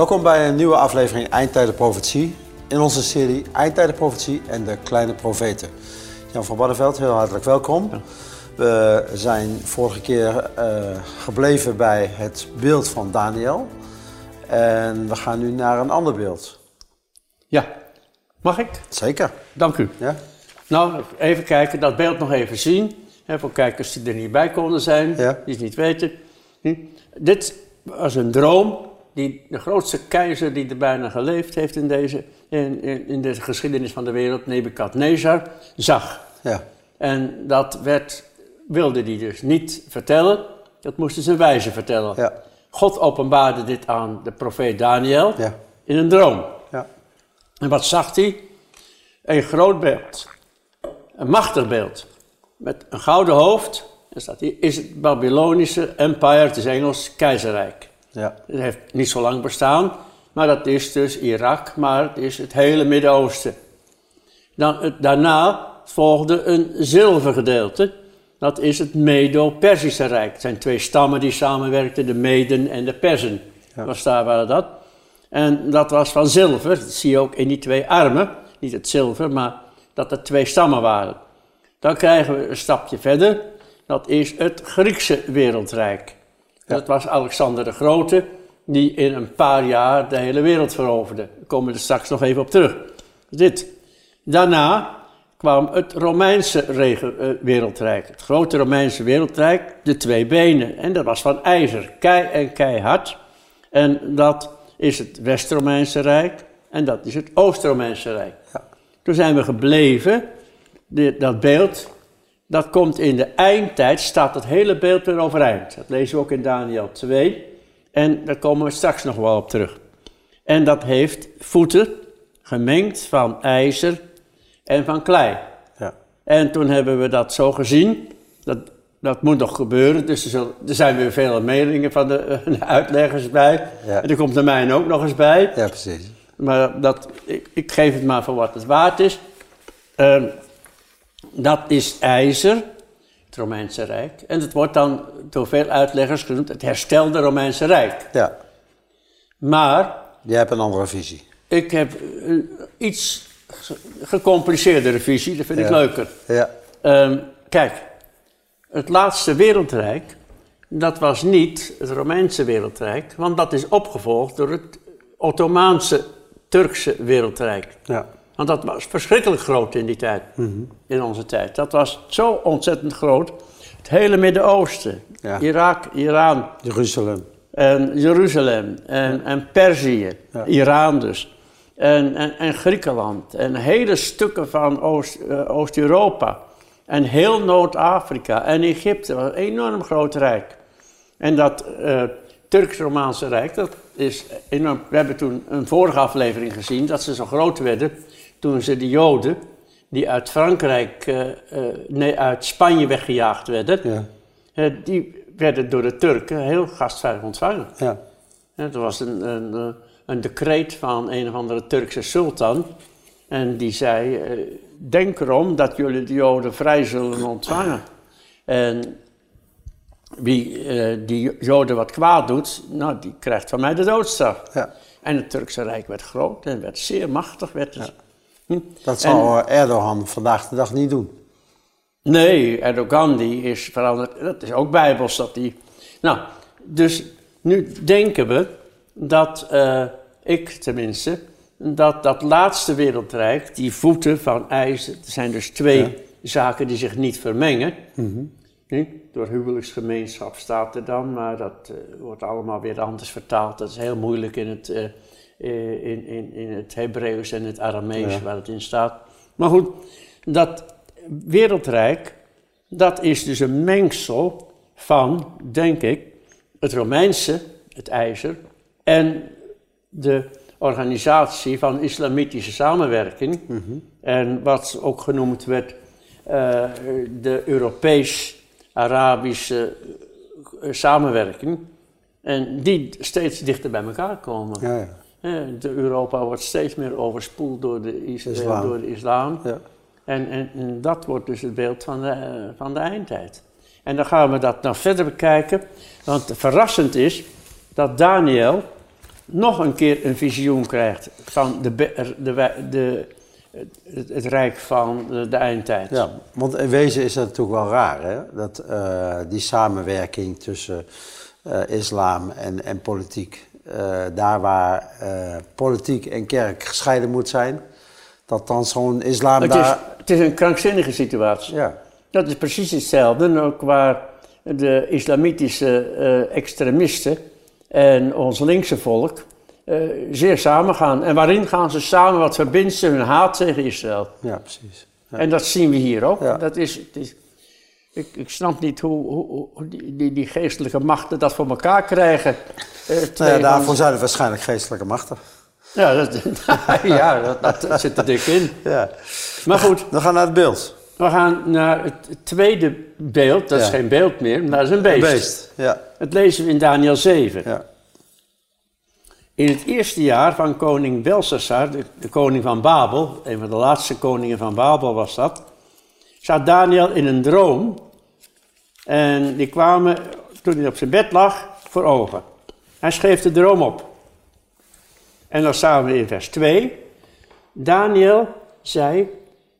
Welkom bij een nieuwe aflevering Eindtijden Profetie. In onze serie Eindtijden Profetie en de Kleine Profeten. Jan van Barneveld, heel hartelijk welkom. We zijn vorige keer eh, gebleven bij het beeld van Daniel. En we gaan nu naar een ander beeld. Ja, mag ik? Zeker. Dank u. Ja? Nou, even kijken, dat beeld nog even zien. Hè, voor kijkers die er niet bij konden zijn, Ja. die het niet weten. Hm. Dit was een droom die de grootste keizer die er bijna geleefd heeft in deze, in, in, in de geschiedenis van de wereld, Nebukadnezar, zag. Ja. En dat werd, wilde hij dus niet vertellen, dat moesten zijn wijzen vertellen. Ja. God openbaarde dit aan de profeet Daniel Ja. in een droom. Ja. En wat zag hij? Een groot beeld. Een machtig beeld. Met een gouden hoofd. En staat hier, is het Babylonische Empire, het is Engels, keizerrijk. Ja. Het heeft niet zo lang bestaan, maar dat is dus Irak, maar het is het hele Midden-Oosten. Dan, daarna volgde een zilvergedeelte. Dat is het Medo-Persische Rijk. Het zijn twee stammen die samenwerkten, de Meden en de Persen. Ja. Was daar waren dat. En dat was van zilver. Dat zie je ook in die twee armen. Niet het zilver, maar dat er twee stammen waren. Dan krijgen we een stapje verder. Dat is het Griekse wereldrijk. Dat was Alexander de Grote, die in een paar jaar de hele wereld veroverde. Daar komen we er straks nog even op terug. Dit. Daarna kwam het Romeinse eh, wereldrijk. Het grote Romeinse wereldrijk, de twee benen. En dat was van ijzer, kei en keihard. En dat is het West-Romeinse Rijk en dat is het Oost-Romeinse Rijk. Ja. Toen zijn we gebleven, dit- dat beeld, dat komt in de eindtijd, staat het hele beeld weer overeind. Dat lezen we ook in Daniel 2 en daar komen we straks nog wel op terug. En dat heeft voeten gemengd van ijzer en van klei. Ja. En toen hebben we dat zo gezien. Dat, dat moet nog gebeuren. Dus er, zullen- er zijn weer vele meningen van de, de uitleggers bij. Ja. En er komt de mijne ook nog eens bij. Ja, precies. Maar dat, ik, ik geef het maar voor wat het waard is. Ehm, dat is ijzer, het Romeinse Rijk. En het wordt dan door veel uitleggers genoemd het herstelde Romeinse Rijk. Ja. Maar Jij hebt een andere visie. ik heb een iets ge- gecompliceerdere visie, dat vind ik leuker. Ja. Ehm, kijk, het laatste wereldrijk, dat was niet het Romeinse wereldrijk, want dat is opgevolgd door het Ottomaanse Turkse wereldrijk. Ja. Want dat was verschrikkelijk groot in die tijd, in onze tijd. Dat was zo ontzettend groot. Het hele Midden-Oosten, Ja. Irak, Iran Jeruzalem. en Jeruzalem en, en Perzië, Ja. Iran dus. En, en, en Griekenland en hele stukken van Oost, eh, Oost-Europa. En heel Noord-Afrika en Egypte, was een enorm groot rijk. En dat eh, Turks-Romaanse Rijk, dat is enorm. We hebben toen een vorige aflevering gezien dat ze zo groot werden toen ze de Joden, die uit Frankrijk, eh, eh, nee, uit Spanje weggejaagd werden, Ja. die werden door de Turken heel gastvrij ontvangen. Ja. Er was een, een, eh, een decreet van een of andere Turkse sultan. En die zei: Denk erom dat jullie de Joden vrij zullen ontvangen. En wie die Joden wat kwaad doet, nou, die krijgt van mij de doodstraf. Ja. En het Turkse Rijk werd groot en werd zeer machtig. Werd het. Hm? Dat zal eh, Erdogan vandaag de dag niet doen. Nee, Erdogan die is veranderd. Dat is ook bijbels dat die. Nou, dus nu denken we dat, eh, ik tenminste, dat dat laatste wereldrijk, die voeten van ijzer, er zijn dus twee zaken die zich niet vermengen. Hm? Door huwelijksgemeenschap staat er dan, maar dat eh, wordt allemaal weer anders vertaald. Dat is heel moeilijk in het, eh, in, in, in het Hebreeuws en het Aramees Ja. waar het in staat. Maar goed, dat wereldrijk, dat is dus een mengsel van, denk ik, het Romeinse, het ijzer, en de organisatie van islamitische samenwerking. En wat ook genoemd werd eh, de Europees-Arabische eh, samenwerking. En die steeds dichter bij elkaar komen. Ja, ja. De Europa wordt steeds meer overspoeld door de, is- Islam. door de islam. ja. En, en, en dat wordt dus het beeld van de, van de eindtijd. En dan gaan we dat nou verder bekijken. Want verrassend is dat Daniel nog een keer een visioen krijgt van de, de, de, het, het rijk van de, de eindtijd. Ja, want in wezen is dat natuurlijk wel raar, hè? Dat eh, die samenwerking tussen eh, islam en, en politiek, eh, daar waar eh, politiek en kerk gescheiden moet zijn, dat dan zo'n islam Het, is, daar... het is een krankzinnige situatie. Ja, Dat is precies hetzelfde, en ook waar de islamitische eh, extremisten en ons linkse volk zeer samengaan. En waarin gaan ze samen, wat verbindt ze hun haat tegen Israël. ja precies. Ja. En dat zien we hier ook. Ja. Dat is, het is, ik, ik snap niet hoe, hoe, hoe die, die, geestelijke machten dat voor elkaar krijgen. Eh, Nou ja, daarvoor zijn het waarschijnlijk geestelijke machten. Ja, dat, ja dat, dat zit er dik in. Ja. Maar goed, Dan gaan we naar het beeld. we gaan naar het tweede beeld. Dat is geen beeld meer, maar dat is een beest. Een beest. Ja, Dat lezen we in Daniel 7. ja. In het eerste jaar van koning Belshazzar, de, de koning van Babel, een van de laatste koningen van Babel was dat, zat Daniel in een droom. En die kwamen, toen hij op zijn bed lag, voor ogen. Hij schreef de droom op. En dan staan we in vers 2. Daniel zei,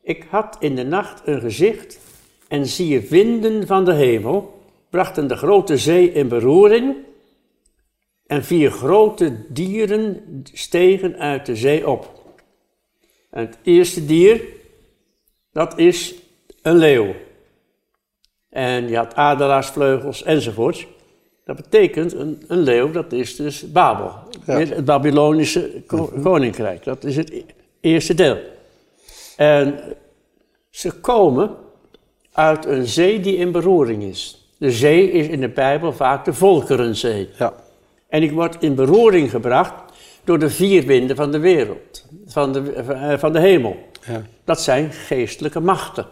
ik had in de nacht een gezicht en zie je winden van de hemel, brachten de grote zee in beroering en vier grote dieren stegen uit de zee op. En het eerste dier, dat is een leeuw. En je had adelaarsvleugels enzovoorts. Dat betekent, een, een leeuw, dat is dus Babel. Ja. Het Babylonische ko- koninkrijk. Dat is het e- eerste deel. En ze komen uit een zee die in beroering is. De zee is in de Bijbel vaak de Volkerenzee. ja. En ik word in beroering gebracht door de vier winden van de wereld, van de, eh, van de hemel. ja. Dat zijn geestelijke machten.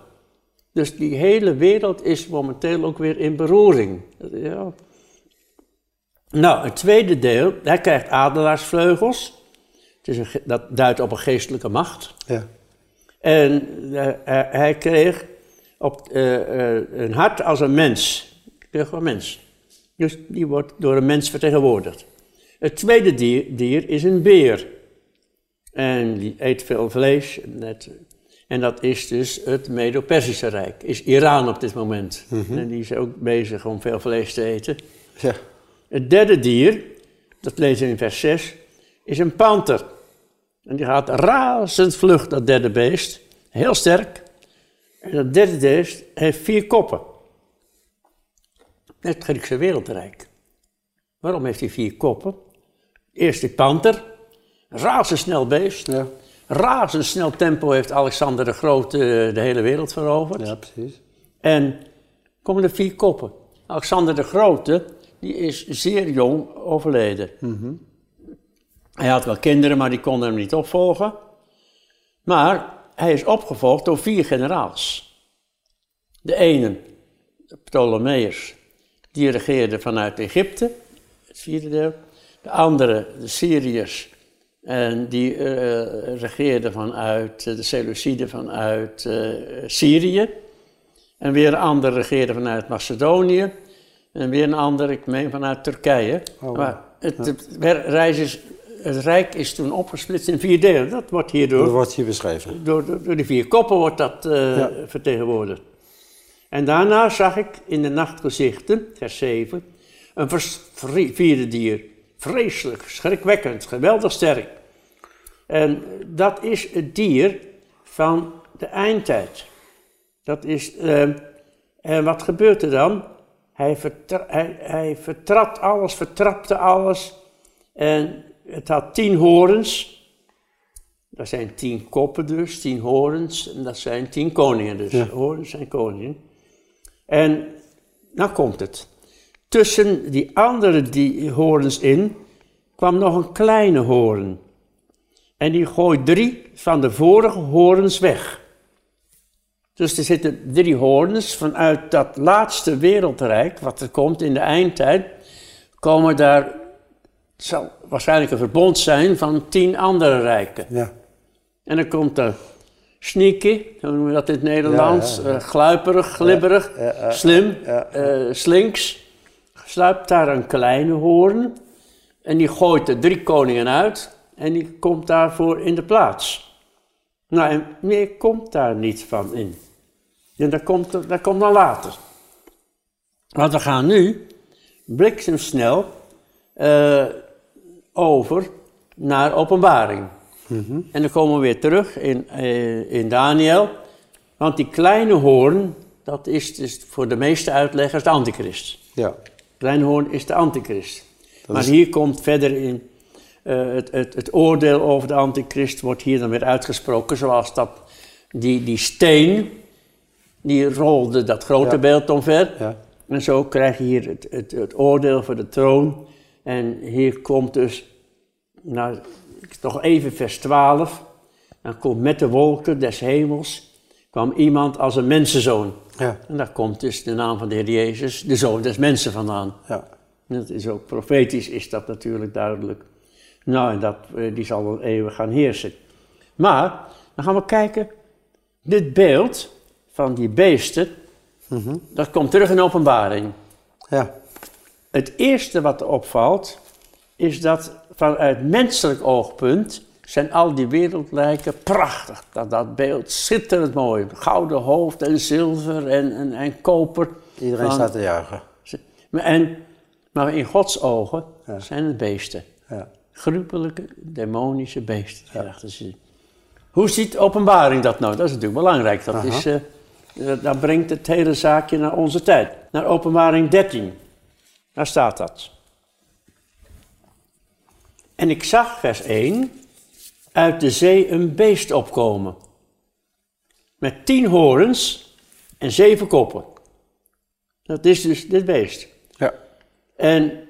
Dus die hele wereld is momenteel ook weer in beroering. Ja. Nou, het tweede deel, hij krijgt adelaarsvleugels. Het is een, dat duidt op een geestelijke macht. ja. En eh, hij, kreeg op, eh, eh, een hart als een mens. Kreeg een mens. Dus die wordt door een mens vertegenwoordigd. Het tweede dier, dier is een beer. En die eet veel vlees. Net, en dat is dus het Medo-Persische Rijk. Is Iran op dit moment. En die is ook bezig om veel vlees te eten. ja. Het derde dier, dat lezen we in vers 6, is een panter. En die gaat razend vlug, dat derde beest. Heel sterk. En dat derde beest heeft vier koppen. Het Griekse wereldrijk. Waarom heeft hij vier koppen? Eerst die panter. Razendsnel beest. Ja. Razendsnel tempo heeft Alexander de Grote eh, de hele wereld veroverd. ja, precies. En komen er vier koppen. Alexander de Grote, die is zeer jong overleden. Hij had wel kinderen, maar die konden hem niet opvolgen. Maar hij is opgevolgd door vier generaals. De ene, de Ptolemeërs, die regeerde vanuit Egypte, het vierde deel. De andere, de Syriërs, en die eh regeerden vanuit eh, de Seleuciden vanuit eh, Syrië. En weer een ander regeerde vanuit Macedonië. En weer een ander, ik meen, vanuit Turkije. Oh, maar het, is, het Rijk is toen opgesplitst in vier delen. Dat wordt Dat hierdoor, wordt hier beschreven. door, door, door die vier koppen wordt dat Ja. vertegenwoordigd. En daarna zag ik in de nachtgezichten, vers 7, een vierde dier. Vreselijk, schrikwekkend, geweldig sterk. En dat is het dier van de eindtijd. Dat is, eh, en wat gebeurt er dan? Hij, vertra- hij, hij vertrapt alles, vertrapte alles. En het had tien horens. Dat zijn tien koppen dus, tien horens. En dat zijn tien koningen dus. Ja. Horens zijn koningen. En nou komt het. Tussen die andere die horens in kwam nog een kleine hoorn. En die gooit drie van de vorige horens weg. Dus er zitten drie horens vanuit dat laatste wereldrijk, wat er komt in de eindtijd, komen daar, het zal waarschijnlijk een verbond zijn van tien andere rijken. Ja. En dan komt er sneaky, hoe noemen we dat in het Nederlands, Ja, ja, ja. eh, gluiperig, glibberig, slim, eh, slinks. Sluipt daar een kleine hoorn En die gooit de drie koningen uit en die komt daarvoor in de plaats. Nou, en meer komt daar niet van in. En dat komt, dat komt dan later. Want we gaan nu bliksemsnel uh, over naar openbaring. Mhm. En dan komen we weer terug in, eh, in Daniel. Want die kleine hoorn, dat is dus voor de meeste uitleggers de antichrist. Ja. Kleine hoorn is de antichrist. Dat maar is- hier komt verder in, eh, het, het, het oordeel over de antichrist wordt hier dan weer uitgesproken. Zoals dat, die, die steen, die rolde dat grote Ja. beeld omver. Ja. En zo krijg je hier het, het, het oordeel voor de troon. En hier komt dus, nou, nog even vers 12. Dan komt met de wolken des hemels, kwam iemand als een mensenzoon. Ja. En daar komt dus de naam van de Heer Jezus, de zoon des mensen vandaan. Ja. Dat is ook profetisch, is dat natuurlijk duidelijk. Nou, en dat, eh, die zal dan eeuwig gaan heersen. Maar, dan gaan we kijken, dit beeld van die beesten, Mhm. dat komt terug in openbaring. Ja. Het eerste wat opvalt, is dat vanuit menselijk oogpunt zijn al die wereldlijken prachtig. Dat, dat beeld schitterend mooi. Gouden hoofd en zilver en, en, en koper. Iedereen Van- staat te juichen. Maar, en, maar in Gods ogen Ja. zijn het beesten. Ja. Gruwelijke, demonische beesten. Hoe ziet openbaring dat nou? Dat is natuurlijk belangrijk. Dat Aha. is, eh, dat brengt het hele zaakje naar onze tijd. Naar openbaring 13. Daar staat dat. En ik zag, vers 1, uit de zee een beest opkomen. Met tien horens en zeven koppen. Dat is dus dit beest. Ja. En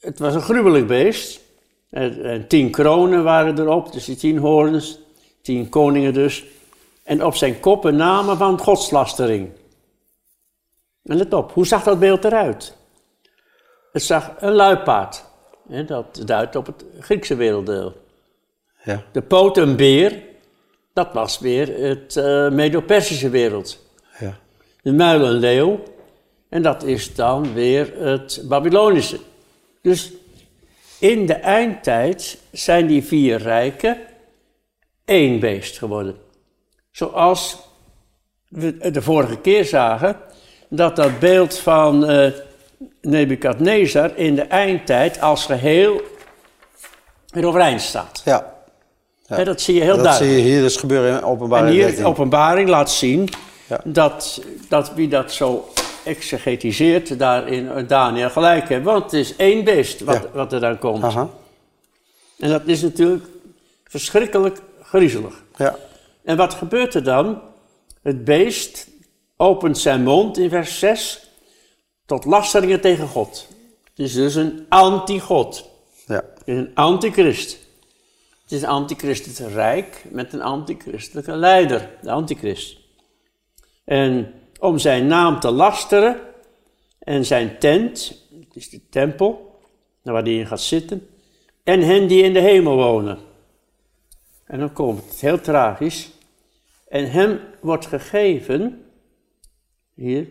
het was een gruwelijk beest. En, en tien kronen waren erop, dus die tien horens, tien koningen dus. En op zijn koppen namen van godslastering. En let op, hoe zag dat beeld eruit? Het zag een luipaard. Dat duidt op het Griekse werelddeel. Ja. De poot een beer, dat was weer het eh Medo-Persische wereld. Ja. De muil een leeuw. En dat is dan weer het Babylonische. Dus in de eindtijd zijn die vier rijken één beest geworden. Zoals we de vorige keer zagen, dat dat beeld van eh Nebukadnezar in de eindtijd als geheel er overeind staat. Ja. Ja. Dat zie je heel dat duidelijk. zie je hier dus gebeuren in openbaring En hier 13. de openbaring laat zien Ja. dat, dat wie dat zo exegetiseert, daar in Daniel gelijk heeft. Want het is één beest wat, Ja. wat er dan komt. Aha. En dat is natuurlijk verschrikkelijk griezelig. Ja. En wat gebeurt er dan? Het beest opent zijn mond in vers 6 tot lasteringen tegen God. Het is dus een anti-God. Ja. Een antichrist. Is een antichristelijk rijk met een antichristelijke leider, de antichrist. En om zijn naam te lasteren en zijn tent, het is de tempel, waar hij in gaat zitten, en hen die in de hemel wonen. En dan komt het heel tragisch. En hem wordt gegeven, hier,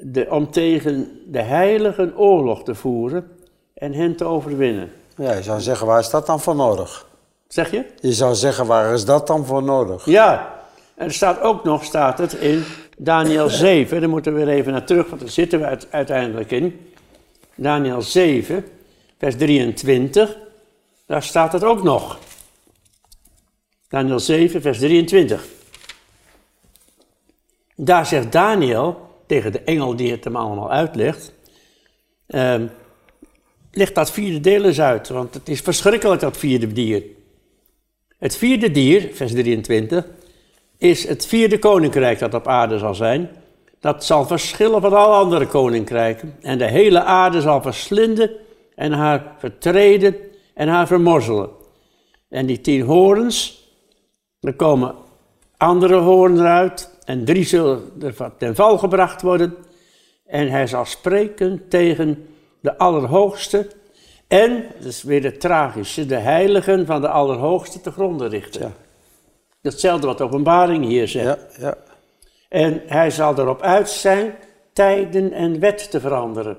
de, om tegen de heiligen oorlog te voeren en hen te overwinnen. ja, je zou zeggen, waar is dat dan voor nodig? Zeg je? Je zou zeggen, waar is dat dan voor nodig? Ja, en er staat ook nog, staat het in Daniel 7, daar moeten we weer even naar terug, want daar zitten we uit- uiteindelijk in. Daniel 7, vers 23, daar staat het ook nog. Daniel 7, vers 23. Daar zegt Daniel tegen de engel die het hem allemaal uitlegt, ligt dat vierde deel eens uit, want het is verschrikkelijk dat vierde dier. Het vierde dier, vers 23, is het vierde koninkrijk dat op aarde zal zijn. Dat zal verschillen van alle andere koninkrijken. En de hele aarde zal verslinden en haar vertreden en haar vermorzelen. En die tien horens, er komen andere horens uit. En drie zullen er ten val gebracht worden. En hij zal spreken tegen de Allerhoogste. En, dat is weer het tragische, de heiligen van de Allerhoogste te gronden richten. Ja. Hetzelfde wat de openbaring hier zegt. Ja, ja. En hij zal erop uit zijn tijden en wet te veranderen.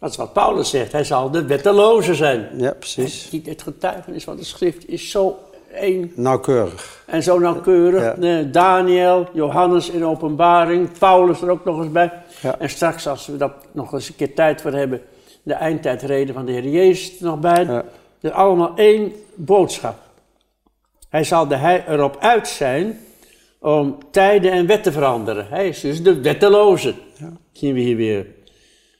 Dat is wat Paulus zegt. Hij zal de wetteloze zijn. Ja, precies. Die- Het getuigenis van de schrift is zo één Nauwkeurig. en zo nauwkeurig. Ja. Daniel, Johannes in openbaring, Paulus er ook nog eens bij. Ja. En straks, als we dat nog eens een keer tijd voor hebben, de eindtijdreden van de Heer Jezus er nog bij. Ja. Dus allemaal één boodschap. Hij zal de hij erop uit zijn om tijden en wet te veranderen. Hij is dus de wetteloze. Zien we hier weer.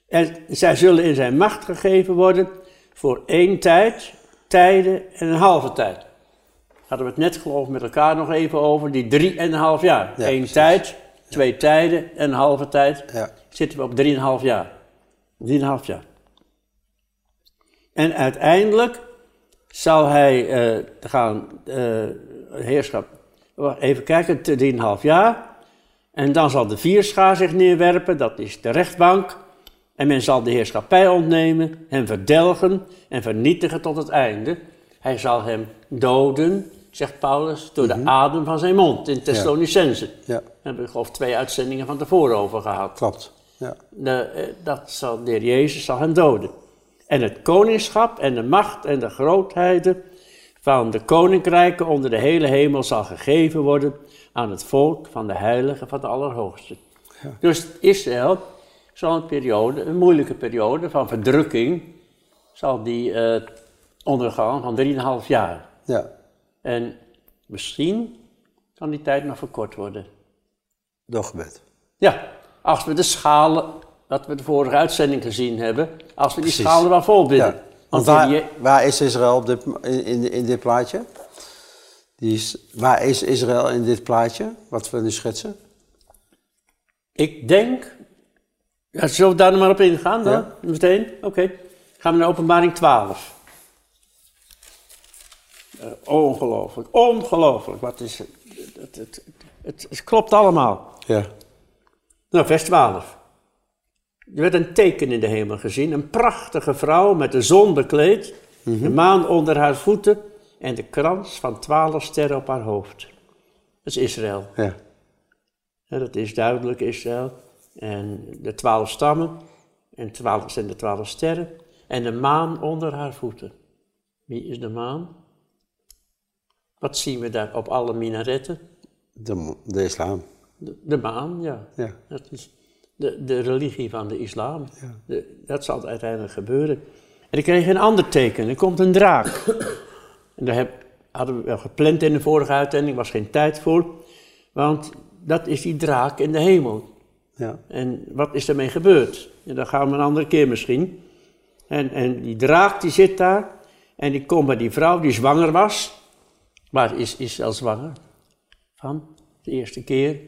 En zij zullen in zijn macht gegeven worden voor één tijd, tijden en een halve tijd. Hadden we het net geloof met elkaar nog even over, die drie en een half jaar. Ja, Eén precies. tijd, twee tijden en een halve tijd. Ja. Zitten we op drieënhalf jaar. Drieënhalf jaar. En uiteindelijk zal hij eh, gaan eh, heerschap. Even kijken, te- drieënhalf jaar. En dan zal de vierschaar zich neerwerpen, dat is de rechtbank. En men zal de heerschappij ontnemen, hem verdelgen en vernietigen tot het einde. Hij zal hem doden, zegt Paulus, door de adem van zijn mond in Thessalonicense. Ja, Daar hebben we geloof twee uitzendingen van tevoren over gehad. klopt. Ja. De, eh, dat zal, de heer Jezus zal hem doden. En het koningschap en de macht en de grootheden van de koninkrijken onder de hele hemel zal gegeven worden aan het volk van de heiligen van de Allerhoogste. Dus Israël zal een periode, een moeilijke periode van verdrukking, zal die eh, ondergaan van 3,5 jaar. ja. En misschien kan die tijd nog verkort worden. Door gebed. Ja, als we de schalen, wat we de vorige uitzending gezien hebben, als we die Precies. schalen wel vol bidden. Ja. Want Want waar, die- waar is Israël op dit, in, in, dit plaatje? Die is, waar is Israël in dit plaatje, wat we nu schetsen? ik denk, ja, zullen we daar nog maar op ingaan dan? Ja. Meteen? Oké. Gaan we naar openbaring 12. Eh, ongelooflijk, ongelooflijk. Wat is het? Het, het, het, het klopt allemaal. Ja. Nou, vers 12. Er werd een teken in de hemel gezien. Een prachtige vrouw met de zon bekleed, de maan onder haar voeten en de krans van twaalf sterren op haar hoofd. Dat is Israël. Ja. Ja, dat is duidelijk Israël. En de twaalf stammen, en twaalf zijn de twaalf sterren, en de maan onder haar voeten. Wie is de maan? Wat zien we daar op alle minaretten? De, de islam. De, de maan, ja. Ja. Dat is de, de religie van de islam. De- dat zal uiteindelijk gebeuren. En ik kreeg een ander teken. Er komt een draak. en daar heb, hadden we wel gepland in de vorige uitzending, was geen tijd voor. Want dat is die draak in de hemel. Ja. En wat is ermee gebeurd? En dat gaan we een andere keer misschien. En, en die draak die zit daar. En die komt bij die vrouw die zwanger was. Waar is Israël zwanger? Van de eerste keer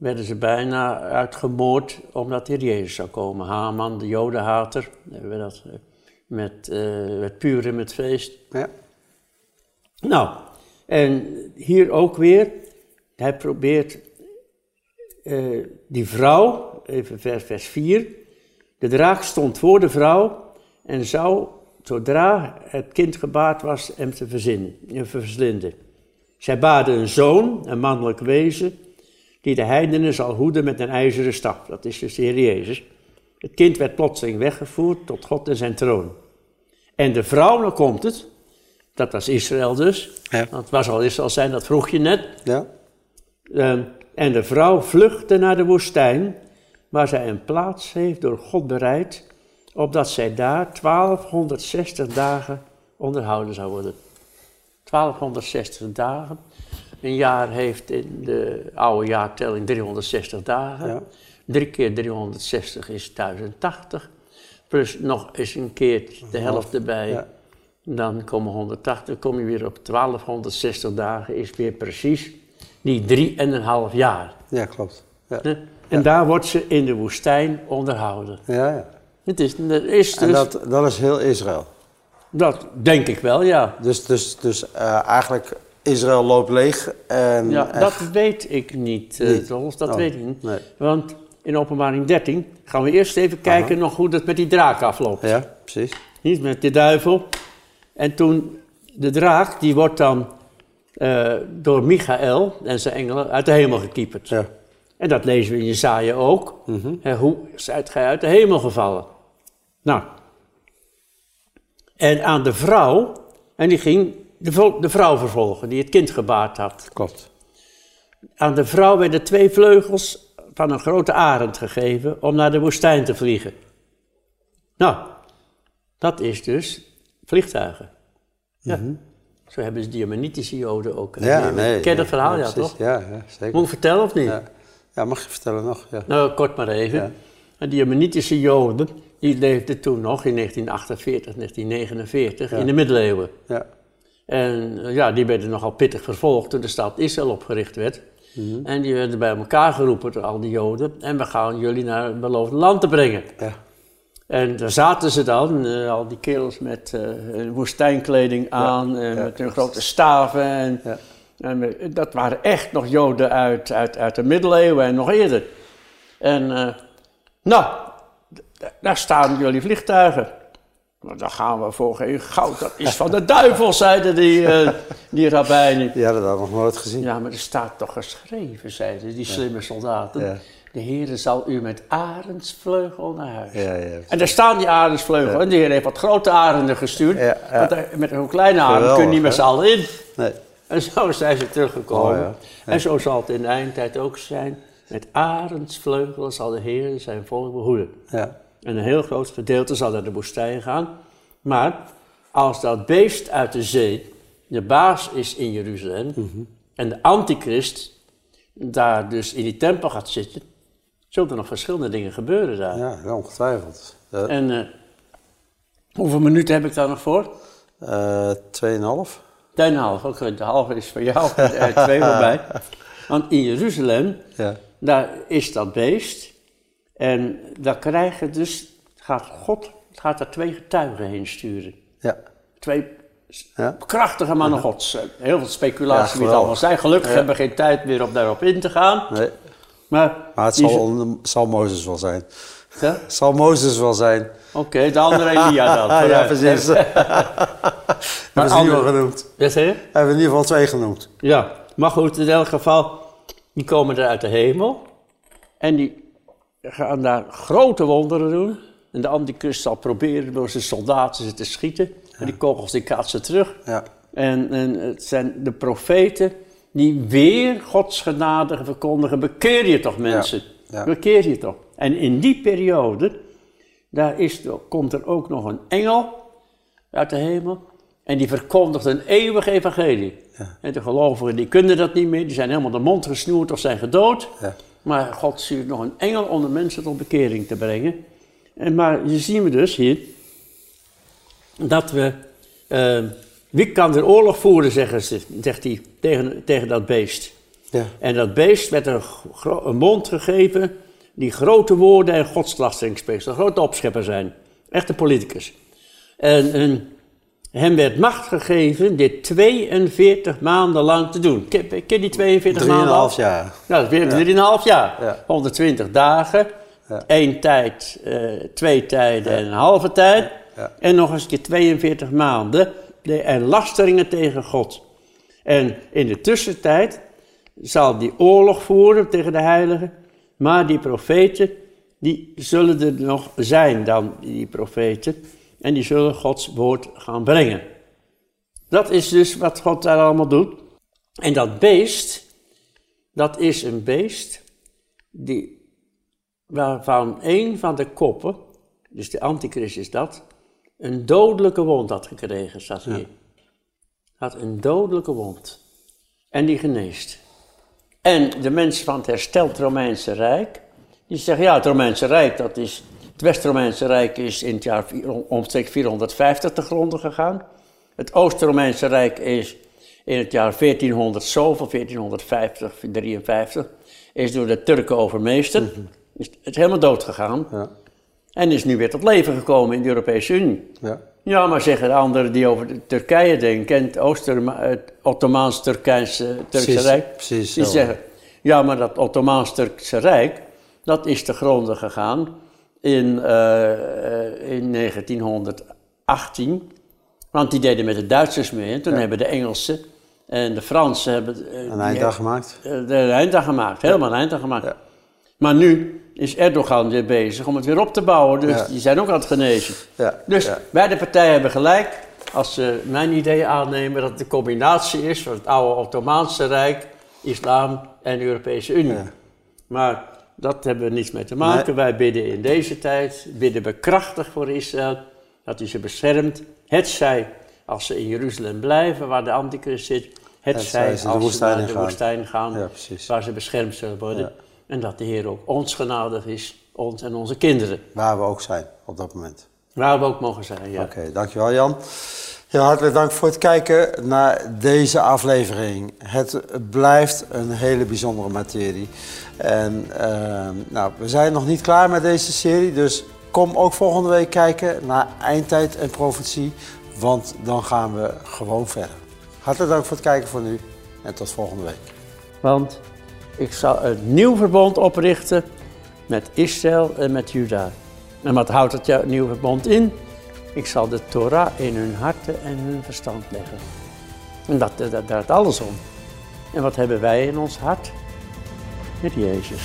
werden ze bijna uitgemoord omdat de Heer Jezus zou komen. Haman, de jodenhater, hebben we dat eh, met, eh met Purim, met feest. Ja. Nou, en hier ook weer, hij probeert eh, die vrouw, even vers, vers 4, de draak stond voor de vrouw en zou, zodra het kind gebaard was, hem te verzinnen, verslinden. Zij baarde een zoon, een mannelijk wezen, die de heidenen zal hoeden met een ijzeren staf. Dat is dus de Heer Jezus. Het kind werd plotseling weggevoerd tot God en zijn troon. En de vrouw, dan komt het, dat was Israël dus. Ja. Het was al Israël zijn, dat vroeg je net. Ja. Ehm, en de vrouw vluchtte naar de woestijn, waar zij een plaats heeft door God bereid, opdat zij daar 1260 dagen onderhouden zou worden. 1260 dagen. Een jaar heeft in de oude jaartelling 360 dagen. Ja. 3 keer 360 is 1080. Plus nog eens een keer de helft erbij. Ja. Dan komen 180, dan kom je weer op 1260 dagen, is weer precies die drie en een half jaar. Ja, klopt. Ja. En daar wordt ze in de woestijn onderhouden. Ja, ja. Het is, het is dus, En dat, dat, dat is heel Israël. denk ik wel, ja. Dus, dus, dus eh, eigenlijk, Israël loopt leeg. En Ja, echt- dat weet ik niet, eh Niet? Dat Oh, weet ik niet. nee. Want in openbaring 13 gaan we eerst even kijken nog hoe dat met die draak afloopt. Ja, precies. Niet met de duivel. En toen, de draak, die wordt dan eh, door Michael en zijn engelen uit de hemel gekieperd. Ja. En dat lezen we in Jezaja ook. Hè, hoe zijt gij uit de hemel gevallen? Nou. En aan de vrouw, en die ging de, de vrouw vervolgen, die het kind gebaard had. Klopt. Aan de vrouw werden twee vleugels van een grote arend gegeven om naar de woestijn te vliegen. Nou, dat is dus vliegtuigen. Ja. Zo hebben ze Diamanitische Joden ook. Mhm. Ja, nee. Ken je dat verhaal, ja, precies. toch? Ja, ja, zeker. Moet ik vertellen of niet? Ja. ja, mag je vertellen nog? Ja. Nou, kort maar even. Ja. En die Jemenitische Joden, die leefden toen nog in 1948, 1949, in de middeleeuwen. Ja. En eh, ja, die werden nogal pittig vervolgd toen de stad Israël opgericht werd. Mhm. En die werden bij elkaar geroepen door al die Joden. En we gaan jullie naar het beloofde land te brengen. Ja. En daar zaten ze dan, eh, al die kerels met eh, woestijnkleding aan, en ja. met hun grote staven. En, Ja. en dat waren echt nog Joden uit, uit, uit de middeleeuwen en nog eerder. En nou, daar staan jullie vliegtuigen. Maar daar gaan we voor geen goud, dat is van de duivel, zeiden die, eh, die rabbijnen. Hadden dat nog nooit gezien. Ja, maar er staat toch geschreven, zeiden die slimme soldaten. Ja. De Heere zal u met arendsvleugel naar huis. Ja, ja. En daar staan die arendsvleugel. En de Heer heeft wat grote arenden gestuurd. Ja, ja. Want met een kleine arend kun je niet met z'n allen in. Nee. En zo zijn ze teruggekomen. Oh, ja. En zo zal het in de eindtijd ook zijn. Met arendsvleugel zal de Heer zijn volk behoeden. Ja. En een heel groot gedeelte zal naar de woestijn gaan. Maar als dat beest uit de zee de baas is in Jeruzalem en de antichrist daar dus in die tempel gaat zitten, zullen er nog verschillende dingen gebeuren daar. Ja, ongetwijfeld. Ja. En eh, hoeveel minuten heb ik daar nog voor? Eh, Tweeënhalf. Tweeënhalf, oké, de halve is voor jou, er twee voorbij. Want in Jeruzalem, Ja. daar is dat beest. En daar krijgen dus, gaat God gaat er twee getuigen heen sturen. Ja. Twee Ja. krachtige mannen gods. Heel veel speculatie Ja, wie het geweldig. allemaal zijn. Gelukkig hebben we geen tijd meer om daarop in te gaan. Nee. Maar, Maar het zal, zal Mozes wel zijn. Ja? Het zal Mozes wel zijn. Oké, de andere Elia dan. Ja, precies. Hebben ze genoemd. Je? Hebben we in ieder geval twee genoemd. Ja, maar goed, in elk geval, die komen er uit de hemel. En die gaan daar grote wonderen doen. En de antichrist zal proberen door zijn soldaten ze te schieten. En die kogels die kaatsen terug. Ja. En, en het zijn de profeten die weer Gods genade verkondigen. Bekeer je toch mensen. ja. Bekeer je toch. En in die periode, daar is, komt er ook nog een engel uit de hemel. En die verkondigt een eeuwig evangelie. En de gelovigen die kunnen dat niet meer. Die zijn helemaal de mond gesnoerd of zijn gedood. Ja. Maar God stuurt nog een engel om de mensen tot bekering te brengen. En maar je zien we dus hier dat we. eh, wie kan er oorlog voeren, zeggen ze, zegt hij tegen, tegen dat beest. Ja. En dat beest werd een mond gegeven die grote woorden en godslastering spreekt. Een grote opschepper zijn. Echte politicus. En, en hem werd macht gegeven dit 42 maanden lang te doen. Ken, ken die 42 maanden al? Drieënhalf jaar. Ja, dat is weer 3,5 jaar. Ja. 120 dagen, Ja. één tijd, eh, twee tijden en een halve tijd. Ja. En nog eens een keer 42 maanden de, en lasteringen tegen God. En in de tussentijd zal die oorlog voeren tegen de heiligen. Maar die profeten, die zullen er nog zijn dan, die profeten. En die zullen Gods woord gaan brengen. Dat is dus wat God daar allemaal doet. En dat beest, dat is een beest die, waarvan een van de koppen, dus de antichrist is dat, een dodelijke wond had gekregen, staat hier. Had een dodelijke wond. En die geneest. En de mensen van het hersteld Romeinse Rijk, die zeggen, ja, het Romeinse Rijk, dat is, het West-Romeinse Rijk is in het jaar omstreeks 450 te gronden gegaan. Het Oost-Romeinse Rijk is in het jaar 1400 zoveel, 1450, 53, is door de Turken overmeesterd. Is het helemaal dood gegaan. Ja. En is nu weer tot leven gekomen in de Europese Unie. Ja. Ja, maar zeggen de anderen die over de Turkije denken, en het, Ooster, het Ottomaans-Turkijnse Turkse Precies, Rijk, precies die zeggen, ja, maar dat Ottomaans-Turkse Rijk, dat is te gronden gegaan in, eh, in 1918, want die deden met de Duitsers mee. En toen hebben de Engelsen en de Fransen hebben, eh, Een die eind aan gemaakt. eh, de eind aan gemaakt, helemaal een eind aan gemaakt. Ja. Maar nu is Erdogan weer bezig om het weer op te bouwen. Dus Ja. die zijn ook aan het genezen. Ja, Dus ja. beide partijen hebben gelijk als ze mijn idee aannemen dat het de combinatie is van het oude Ottomaanse Rijk, islam en de Europese Unie. Ja. Maar dat hebben we niets mee te maken. Wij bidden in deze tijd, bidden we krachtig voor Israël, dat hij ze beschermt. Het zij als ze in Jeruzalem blijven, waar de antichrist zit. Het, zij als ze naar de woestijn gaan, Ja, waar ze beschermd zullen worden. Ja. En dat de Heer ook ons genadig is, ons en onze kinderen. Waar we ook zijn op dat moment. Waar we ook mogen zijn, ja. Oké, dankjewel Jan. Heel hartelijk dank voor het kijken naar deze aflevering. Het blijft een hele bijzondere materie. En ehm, nou, we zijn nog niet klaar met deze serie, dus kom ook volgende week kijken naar Eindtijd en Profetie, want dan gaan we gewoon verder. Hartelijk dank voor het kijken voor nu en tot volgende week. Want ik zal een nieuw verbond oprichten met Israël en met Juda. En wat houdt het nieuwe verbond in? Ik zal de Torah in hun harten en hun verstand leggen. En dat, dat, alles om. En wat hebben wij in ons hart? Met Jezus.